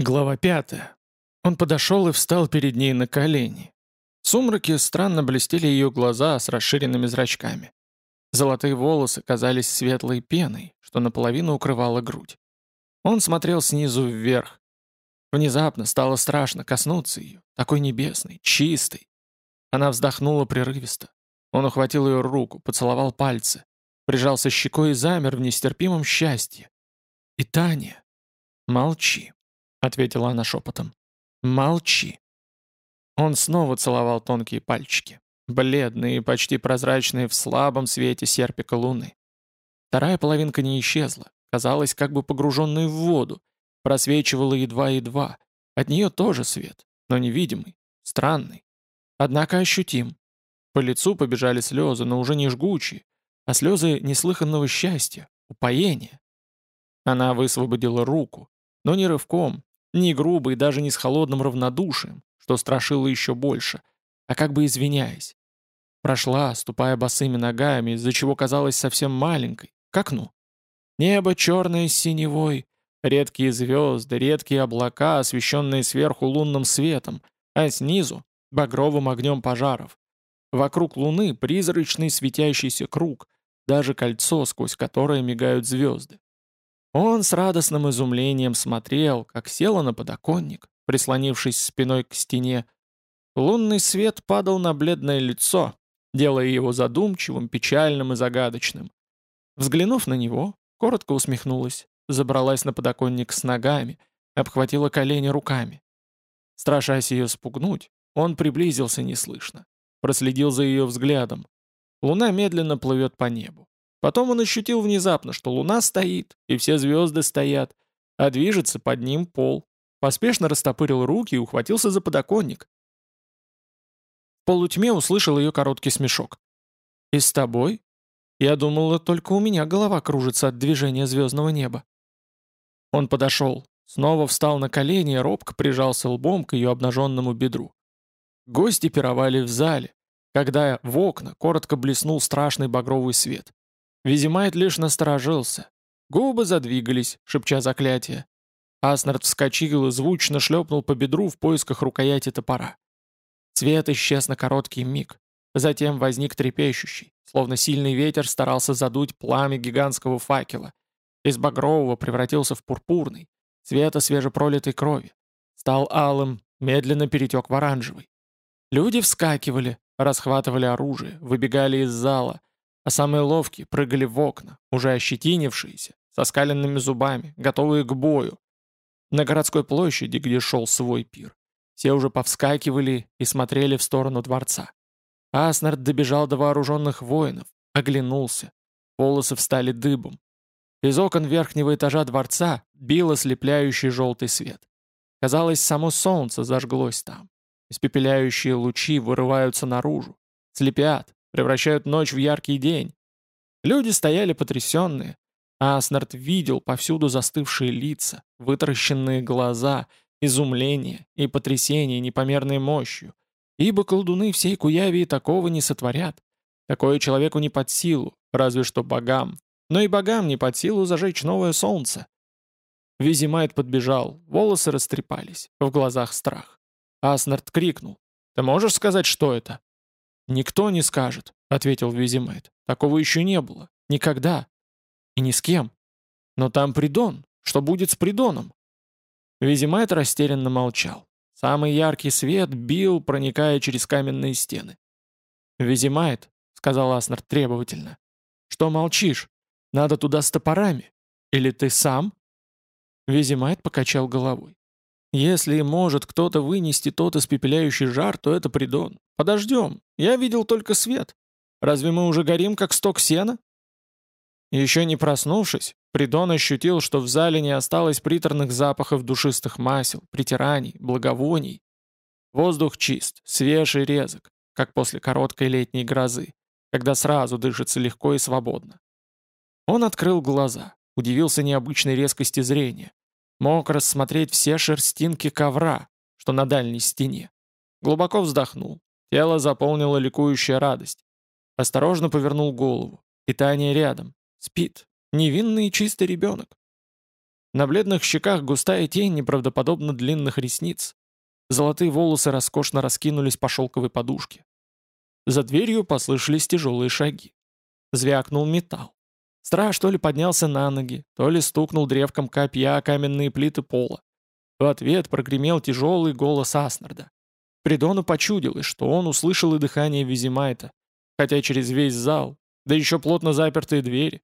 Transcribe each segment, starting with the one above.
Глава пятая. Он подошел и встал перед ней на колени. В сумраке странно блестели ее глаза с расширенными зрачками. Золотые волосы казались светлой пеной, что наполовину укрывала грудь. Он смотрел снизу вверх. Внезапно стало страшно коснуться ее, такой небесной, чистой. Она вздохнула прерывисто. Он ухватил ее руку, поцеловал пальцы, прижался щекой и замер в нестерпимом счастье. И Таня... Молчи. — ответила она шепотом. «Молчи». Он снова целовал тонкие пальчики, бледные и почти прозрачные в слабом свете серпика луны. Вторая половинка не исчезла, казалась как бы погруженной в воду, просвечивала едва-едва. От нее тоже свет, но невидимый, странный. Однако ощутим. По лицу побежали слезы, но уже не жгучие, а слезы неслыханного счастья, упоения. Она высвободила руку, но не рывком, не грубо и даже не с холодным равнодушием, что страшило еще больше, а как бы извиняясь. Прошла, ступая босыми ногами, из-за чего казалась совсем маленькой, к окну. Небо черное с синевой, редкие звезды, редкие облака, освещенные сверху лунным светом, а снизу — багровым огнем пожаров. Вокруг луны призрачный светящийся круг, даже кольцо, сквозь которое мигают звезды. Он с радостным изумлением смотрел, как села на подоконник, прислонившись спиной к стене. Лунный свет падал на бледное лицо, делая его задумчивым, печальным и загадочным. Взглянув на него, коротко усмехнулась, забралась на подоконник с ногами, обхватила колени руками. Страшась ее спугнуть, он приблизился неслышно, проследил за ее взглядом. Луна медленно плывет по небу. Потом он ощутил внезапно, что луна стоит, и все звезды стоят, а движется под ним пол. Поспешно растопырил руки и ухватился за подоконник. В полутьме услышал ее короткий смешок. «И с тобой? Я думала, только у меня голова кружится от движения звездного неба». Он подошел, снова встал на колени и робко прижался лбом к ее обнаженному бедру. Гости пировали в зале, когда в окна коротко блеснул страшный багровый свет. Визимайт лишь насторожился. Губы задвигались, шепча заклятие. Аснард вскочил и звучно шлепнул по бедру в поисках рукояти топора. Цвет исчез на короткий миг. Затем возник трепещущий, словно сильный ветер старался задуть пламя гигантского факела. Из багрового превратился в пурпурный, цвета свежепролитой крови. Стал алым, медленно перетек в оранжевый. Люди вскакивали, расхватывали оружие, выбегали из зала, а самые ловкие прыгали в окна, уже ощетинившиеся, со скаленными зубами, готовые к бою. На городской площади, где шел свой пир, все уже повскакивали и смотрели в сторону дворца. Аснард добежал до вооруженных воинов, оглянулся. Волосы встали дыбом. Из окон верхнего этажа дворца бил ослепляющий желтый свет. Казалось, само солнце зажглось там. Испепеляющие лучи вырываются наружу, слепят, превращают ночь в яркий день. Люди стояли потрясенные, а Аснард видел повсюду застывшие лица, вытаращенные глаза, изумление и потрясение непомерной мощью, ибо колдуны всей Куявии такого не сотворят. Такое человеку не под силу, разве что богам. Но и богам не под силу зажечь новое солнце. Визимайт подбежал, волосы растрепались, в глазах страх. Аснард крикнул. «Ты можешь сказать, что это?» «Никто не скажет», — ответил Визимайт. «Такого еще не было. Никогда. И ни с кем. Но там Придон. Что будет с Придоном?» Визимайт растерянно молчал. Самый яркий свет бил, проникая через каменные стены. «Визимайт», — сказал Аснард требовательно, — «что молчишь? Надо туда с топорами. Или ты сам?» Визимайт покачал головой. Если может кто-то вынести тот испепеляющий жар, то это Придон. Подождем. Я видел только свет. Разве мы уже горим, как сток сена? Еще не проснувшись, Придон ощутил, что в зале не осталось приторных запахов душистых масел, притираний, благовоний. Воздух чист, свеж и резок, как после короткой летней грозы, когда сразу дышится легко и свободно. Он открыл глаза, удивился необычной резкости зрения. Мог рассмотреть все шерстинки ковра, что на дальней стене. Глубоко вздохнул. Тело заполнило ликующая радость. Осторожно повернул голову. И Таня рядом. Спит. Невинный и чистый ребенок. На бледных щеках густая тень неправдоподобно длинных ресниц. Золотые волосы роскошно раскинулись по шелковой подушке. За дверью послышались тяжелые шаги. Звякнул металл. Страж то ли поднялся на ноги, то ли стукнул древком копья о каменные плиты пола. В ответ прогремел тяжелый голос Аснарда. Придону почудилось, что он услышал и дыхание Визимайта, хотя через весь зал, да еще плотно запертые двери.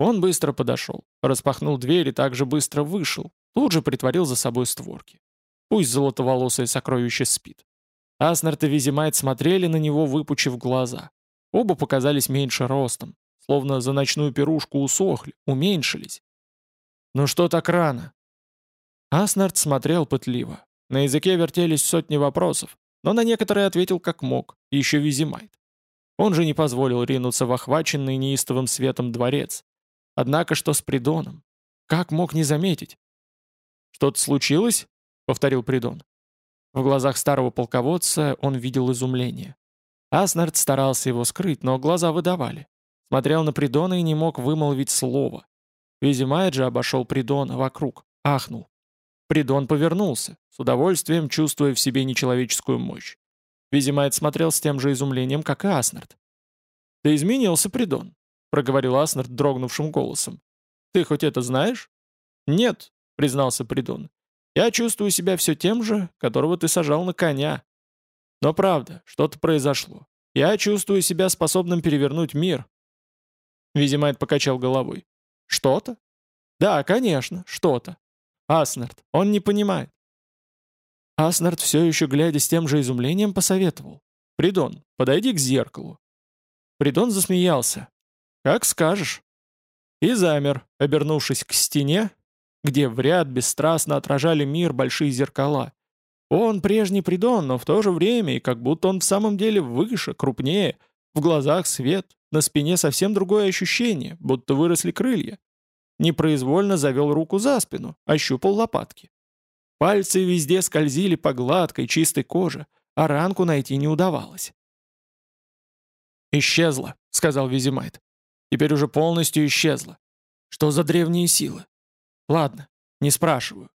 Он быстро подошел, распахнул дверь и также быстро вышел, тут же притворил за собой створки. Пусть золотоволосое сокровище спит. Аснард и Визимайт смотрели на него, выпучив глаза. Оба показались меньше ростом, словно за ночную пирушку усохли, уменьшились. «Ну что так рано?» Аснард смотрел пытливо. На языке вертелись сотни вопросов, но на некоторые ответил как мог, еще Визимайт. Он же не позволил ринуться в охваченный неистовым светом дворец. Однако что с Придоном? Как мог не заметить? «Что-то случилось?» — повторил Придон. В глазах старого полководца он видел изумление. Аснард старался его скрыть, но глаза выдавали. Смотрел на Придона и не мог вымолвить слова. Визимайджи обошел Придона вокруг, ахнул. Придон повернулся, с удовольствием чувствуя в себе нечеловеческую мощь. Визимайт смотрел с тем же изумлением, как и Аснард. «Ты изменился, Придон», — проговорил Аснард дрогнувшим голосом. «Ты хоть это знаешь?» «Нет», — признался Придон. «Я чувствую себя все тем же, которого ты сажал на коня. Но правда, что-то произошло. Я чувствую себя способным перевернуть мир, Визимайт покачал головой. «Что-то?» «Да, конечно, что-то. Аснард, он не понимает». Аснард все еще, глядя с тем же изумлением, посоветовал. «Придон, подойди к зеркалу». Придон засмеялся. «Как скажешь». И замер, обернувшись к стене, где в ряд бесстрастно отражали мир большие зеркала. Он прежний Придон, но в то же время и как будто он в самом деле выше, крупнее, в глазах свет, на спине совсем другое ощущение, будто выросли крылья. Непроизвольно завел руку за спину, ощупал лопатки. Пальцы везде скользили по гладкой, чистой коже, а ранку найти не удавалось. «Исчезла», — сказал Визимайт. «Теперь уже полностью исчезла. Что за древние силы? Ладно, не спрашиваю».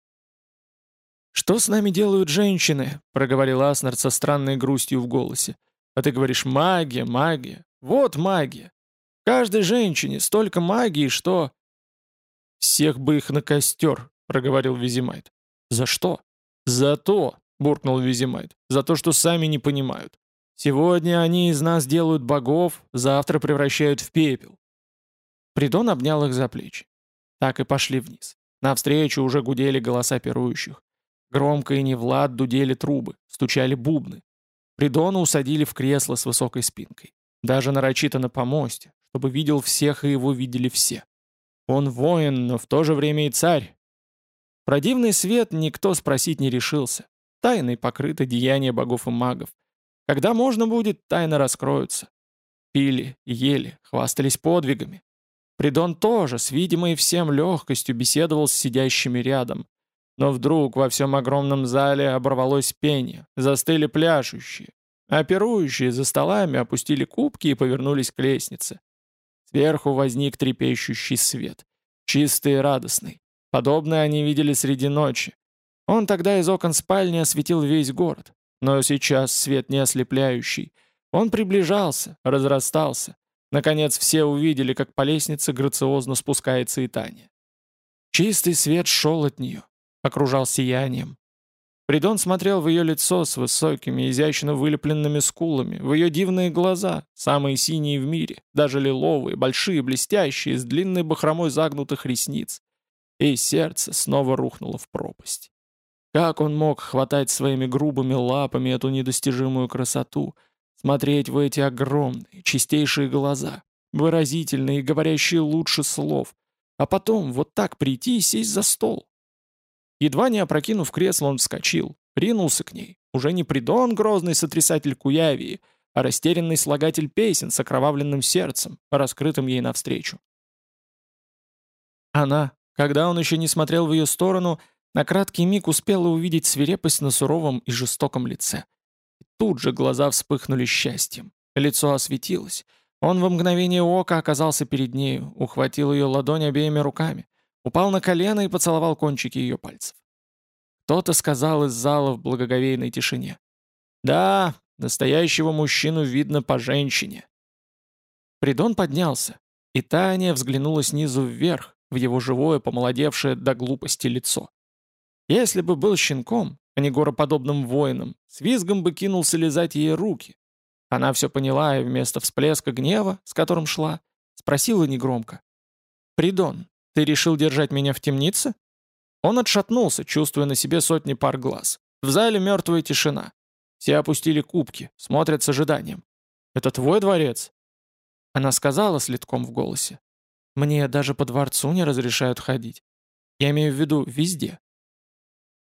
«Что с нами делают женщины?» — проговорил Аснард со странной грустью в голосе. «А ты говоришь, магия, магия. Вот магия. Каждой женщине столько магии, что... «Всех бы их на костер», — проговорил Визимайт. «За что?» «За то», — буркнул Визимайт, — «за то, что сами не понимают. Сегодня они из нас делают богов, завтра превращают в пепел». Придон обнял их за плечи. Так и пошли вниз. Навстречу уже гудели голоса пирующих. Громко и не Влад дудели трубы, стучали бубны. Придона усадили в кресло с высокой спинкой. Даже нарочито на помосте, чтобы видел всех и его видели все. Он воин, но в то же время и царь. Про дивный свет никто спросить не решился. Тайной покрыто деяния богов и магов. Когда можно будет, тайны раскроются. Пили, ели, хвастались подвигами. Придон тоже с видимой всем легкостью беседовал с сидящими рядом. Но вдруг во всем огромном зале оборвалось пение, застыли пляшущие, пирующие за столами опустили кубки и повернулись к лестнице. Сверху возник трепещущий свет, чистый и радостный. Подобное они видели среди ночи. Он тогда из окон спальни осветил весь город. Но сейчас свет не ослепляющий. Он приближался, разрастался. Наконец все увидели, как по лестнице грациозно спускается и Таня. Чистый свет шел от нее, окружал сиянием, Придон смотрел в ее лицо с высокими, изящно вылепленными скулами, в ее дивные глаза, самые синие в мире, даже лиловые, большие, блестящие, с длинной бахромой загнутых ресниц. И сердце снова рухнуло в пропасть. Как он мог хватать своими грубыми лапами эту недостижимую красоту, смотреть в эти огромные, чистейшие глаза, выразительные и говорящие лучше слов, а потом вот так прийти и сесть за стол? Едва не опрокинув кресло, он вскочил, ринулся к ней. Уже не Придон, грозный сотрясатель Куявии, а растерянный слагатель песен с окровавленным сердцем, раскрытым ей навстречу. Она, когда он еще не смотрел в ее сторону, на краткий миг успела увидеть свирепость на суровом и жестоком лице. И тут же глаза вспыхнули счастьем. Лицо осветилось. Он в мгновение ока оказался перед нею, ухватил ее ладонь обеими руками. Упал на колено и поцеловал кончики ее пальцев. Кто-то сказал из зала в благоговейной тишине. «Да, настоящего мужчину видно по женщине». Придон поднялся, и Таня взглянула снизу вверх, в его живое, помолодевшее до глупости лицо. Если бы был щенком, а не гороподобным воином, с визгом бы кинулся лизать ей руки. Она все поняла и вместо всплеска гнева, с которым шла, спросила негромко. «Придон, ты решил держать меня в темнице?» Он отшатнулся, чувствуя на себе сотни пар глаз. В зале мертвая тишина. Все опустили кубки, смотрят с ожиданием. «Это твой дворец?» Она сказала с литком в голосе. «Мне даже по дворцу не разрешают ходить. Я имею в виду везде.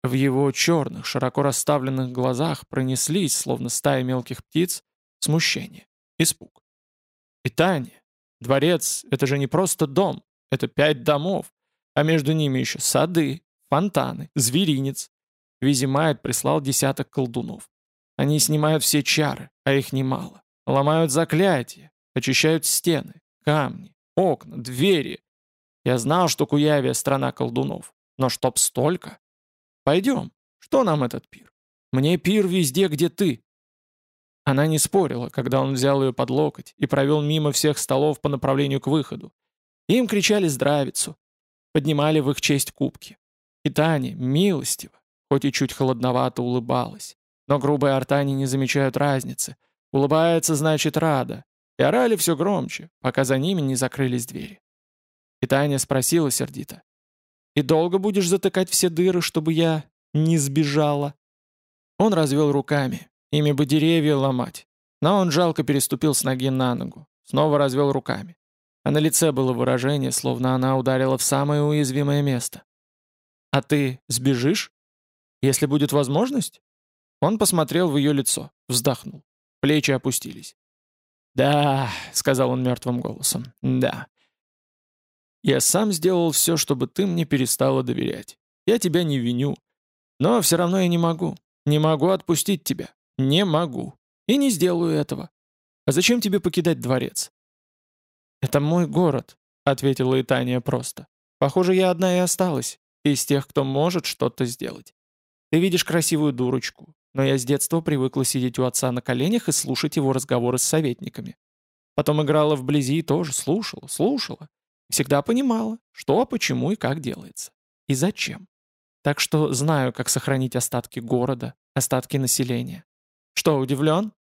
В его черных, широко расставленных глазах пронеслись, словно стая мелких птиц, смущение, испуг. Таня, дворец — это же не просто дом, это пять домов, а между ними еще сады, фонтаны, зверинец. Визимайт прислал десяток колдунов. Они снимают все чары, а их немало. Ломают заклятия, очищают стены, камни, окна, двери. Я знал, что Куявия — страна колдунов, но чтоб столько... Пойдем. Что нам этот пир? Мне пир везде, где ты». Она не спорила, когда он взял ее под локоть и провел мимо всех столов по направлению к выходу. Им кричали здравицу, поднимали в их честь кубки. И Таня, милостиво, хоть и чуть холодновато улыбалась. Но грубые артани не замечают разницы. Улыбается, значит, рада. И орали все громче, пока за ними не закрылись двери. И Таня спросила сердито. И долго будешь затыкать все дыры, чтобы я не сбежала?» Он развел руками. Ими бы деревья ломать. Но он жалко переступил с ноги на ногу. Снова развел руками. А на лице было выражение, словно она ударила в самое уязвимое место. «А ты сбежишь? Если будет возможность?» Он посмотрел в ее лицо, вздохнул. Плечи опустились. «Да», — сказал он мертвым голосом, — «да. Я сам сделал все, чтобы ты мне перестала доверять. Я тебя не виню. Но все равно я не могу. Не могу отпустить тебя. Не могу. И не сделаю этого. А зачем тебе покидать дворец?» «Это мой город», — ответила Итания просто. «Похоже, я одна и осталась, из тех, кто может что-то сделать. Ты видишь красивую дурочку, но я с детства привыкла сидеть у отца на коленях и слушать его разговоры с советниками. Потом играла вблизи и тоже слушала, слушала. Всегда понимала, что, почему и как делается. И зачем. Так что знаю, как сохранить остатки города, остатки населения. Что, удивлен?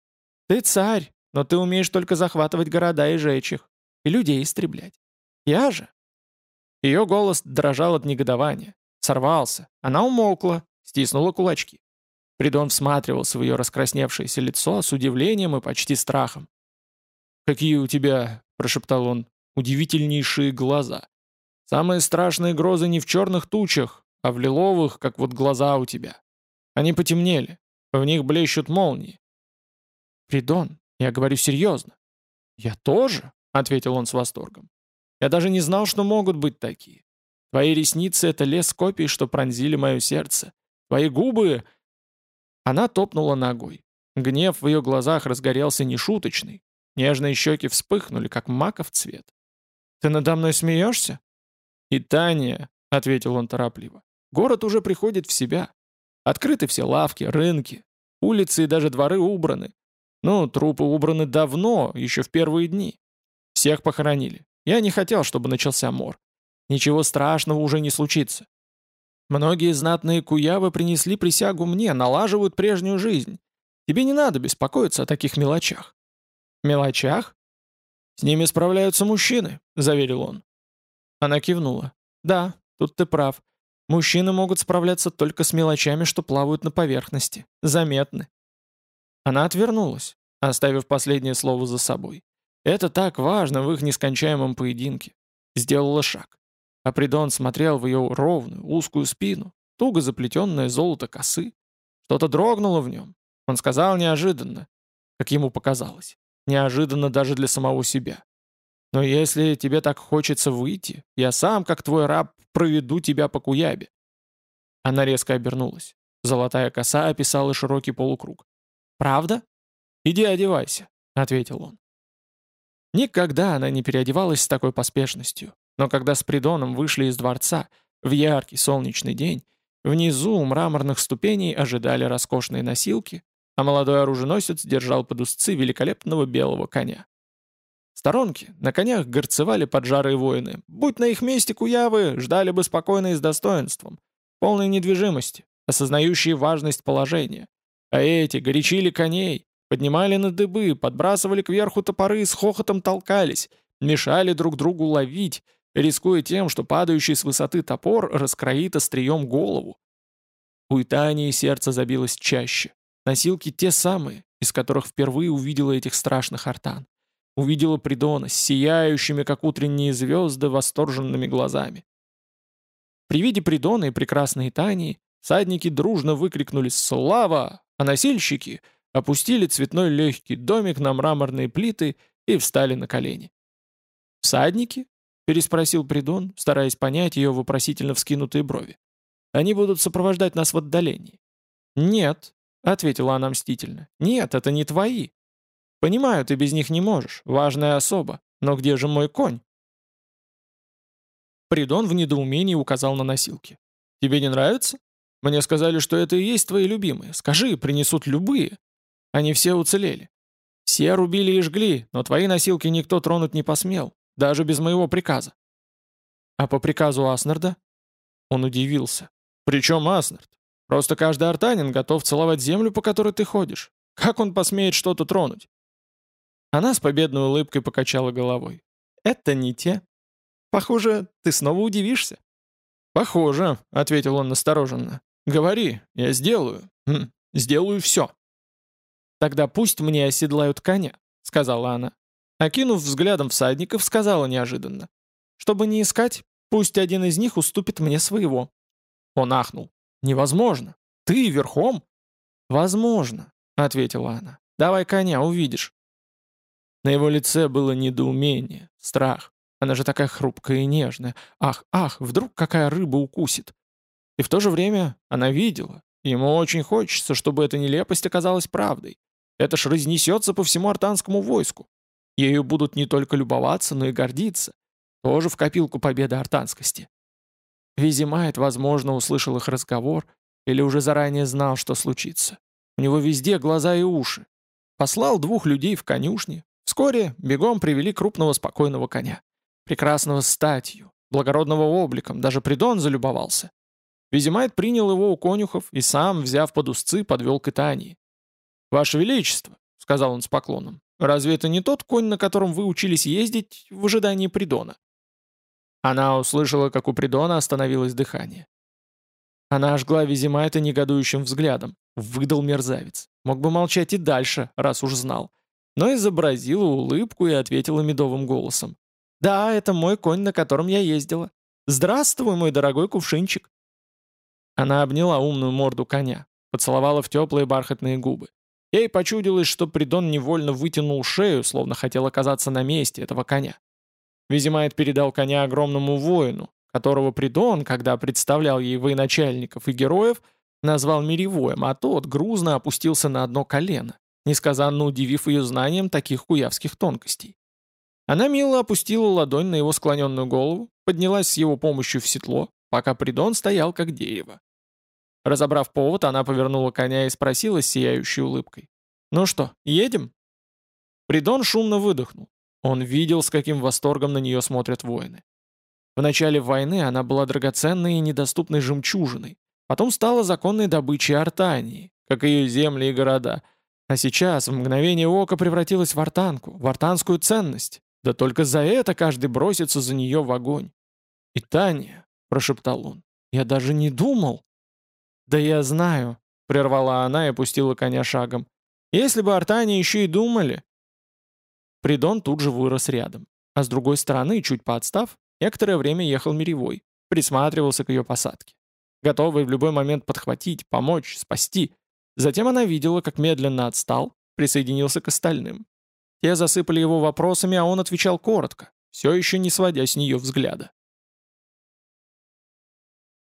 Ты царь, но ты умеешь только захватывать города и жечь их, и людей истреблять. Я же. Ее голос дрожал от негодования. Сорвался. Она умолкла, стиснула кулачки. Придон всматривался в ее раскрасневшееся лицо с удивлением и почти страхом. «Какие у тебя, — прошептал он, удивительнейшие глаза. Самые страшные грозы не в черных тучах, а в лиловых, как вот глаза у тебя. Они потемнели, в них блещут молнии. «Придон, я говорю серьезно». «Я тоже?» — ответил он с восторгом. «Я даже не знал, что могут быть такие. Твои ресницы — это лес копий, что пронзили мое сердце. Твои губы...» Она топнула ногой. Гнев в ее глазах разгорелся нешуточный. Нежные щеки вспыхнули, как маков цвет. Ты надо мной смеешься?» «И Таня», — ответил он торопливо, — «город уже приходит в себя. Открыты все лавки, рынки, улицы и даже дворы убраны. Ну, трупы убраны давно, еще в первые дни. Всех похоронили. Я не хотел, чтобы начался мор. Ничего страшного уже не случится. Многие знатные куявы принесли присягу мне, налаживают прежнюю жизнь. Тебе не надо беспокоиться о таких мелочах». «Мелочах?» «С ними справляются мужчины», — заверил он. Она кивнула. «Да, тут ты прав. Мужчины могут справляться только с мелочами, что плавают на поверхности. Заметны». Она отвернулась, оставив последнее слово за собой. Это так важно в их нескончаемом поединке. Сделала шаг. А Придон смотрел в ее ровную, узкую спину, туго заплетенное золото косы. Что-то дрогнуло в нем. Он сказал неожиданно, как ему показалось. Неожиданно даже для самого себя. Но если тебе так хочется выйти, я сам, как твой раб, проведу тебя по Куябе». Она резко обернулась. Золотая коса описала широкий полукруг. «Правда? Иди одевайся», — ответил он. Никогда она не переодевалась с такой поспешностью. Но когда с Придоном вышли из дворца в яркий солнечный день, внизу у мраморных ступеней ожидали роскошные носилки, а молодой оруженосец держал под узцы великолепного белого коня. Сторонки на конях горцевали поджарые воины. Будь на их месте куявы, ждали бы спокойно и с достоинством, полной недвижимости, осознающие важность положения. А эти горячили коней, поднимали на дыбы, подбрасывали кверху топоры, с хохотом толкались, мешали друг другу ловить, рискуя тем, что падающий с высоты топор раскроит острием голову. У Итании сердце забилось чаще. Носилки те самые, из которых впервые увидела этих страшных артан. Увидела Придона с сияющими, как утренние звезды, восторженными глазами. При виде Придона и прекрасной Итании садники дружно выкрикнули «Слава!», а носильщики опустили цветной легкий домик на мраморные плиты и встали на колени. «Всадники?» — переспросил Придон, стараясь понять ее вопросительно вскинутые брови. «Они будут сопровождать нас в отдалении». «Нет», — ответила она мстительно, — «нет, это не твои. Понимаю, ты без них не можешь, важная особа, но где же мой конь?» Придон в недоумении указал на носилки. «Тебе не нравится? Мне сказали, что это и есть твои любимые. Скажи, принесут любые. Они все уцелели. Все рубили и жгли, но твои носилки никто тронуть не посмел, даже без моего приказа». «А по приказу Аснарда?» Он удивился. «Причем Аснард? Просто каждый артанин готов целовать землю, по которой ты ходишь. Как он посмеет что-то тронуть?» Она с победной улыбкой покачала головой. «Это не те. Похоже, ты снова удивишься». «Похоже», — ответил он настороженно. «Говори, я сделаю. Хм, сделаю все». «Тогда пусть мне оседлают коня», — сказала она. Окинув взглядом всадников, сказала неожиданно. «Чтобы не искать, пусть один из них уступит мне своего». Он ахнул. «Невозможно. Ты верхом?» «Возможно», — ответила она. «Давай коня, увидишь». На его лице было недоумение, страх. Она же такая хрупкая и нежная. Ах, ах, вдруг какая рыба укусит. И в то же время она видела. Ему очень хочется, чтобы эта нелепость оказалась правдой. Это ж разнесется по всему артанскому войску. Ею будут не только любоваться, но и гордиться. Тоже в копилку победы артанскости. Визимайт, возможно, услышал их разговор или уже заранее знал, что случится. У него везде глаза и уши. Послал двух людей в конюшни, Вскоре бегом привели крупного спокойного коня. Прекрасного статью, благородного обликом, даже Придон залюбовался. Визимайт принял его у конюхов и сам, взяв под узцы, подвел к Итании. «Ваше Величество», — сказал он с поклоном, — «разве это не тот конь, на котором вы учились ездить в ожидании Придона?» Она услышала, как у Придона остановилось дыхание. Она ожгла Визимайта негодующим взглядом. Выдал мерзавец. Мог бы молчать и дальше, раз уж знал но изобразила улыбку и ответила медовым голосом. «Да, это мой конь, на котором я ездила. Здравствуй, мой дорогой кувшинчик!» Она обняла умную морду коня, поцеловала в теплые бархатные губы. Ей почудилось, что Придон невольно вытянул шею, словно хотел оказаться на месте этого коня. Визимайт передал коня огромному воину, которого Придон, когда представлял ей военачальников и героев, назвал Миревоем, а тот грузно опустился на одно колено несказанно удивив ее знанием таких куявских тонкостей. Она мило опустила ладонь на его склоненную голову, поднялась с его помощью в седло, пока Придон стоял как дерево. Разобрав повод, она повернула коня и спросила с сияющей улыбкой. «Ну что, едем?» Придон шумно выдохнул. Он видел, с каким восторгом на нее смотрят воины. В начале войны она была драгоценной и недоступной жемчужиной, потом стала законной добычей Артании, как ее земли и города, а сейчас в мгновение ока превратилась в артанку, в артанскую ценность. Да только за это каждый бросится за нее в огонь. «И Таня», — прошептал он, — «я даже не думал». «Да я знаю», — прервала она и пустила коня шагом. «Если бы артане еще и думали...» Придон тут же вырос рядом, а с другой стороны, чуть поотстав, некоторое время ехал Миревой, присматривался к ее посадке. Готовый в любой момент подхватить, помочь, спасти. Затем она видела, как медленно отстал, присоединился к остальным. Те засыпали его вопросами, а он отвечал коротко, все еще не сводя с нее взгляда.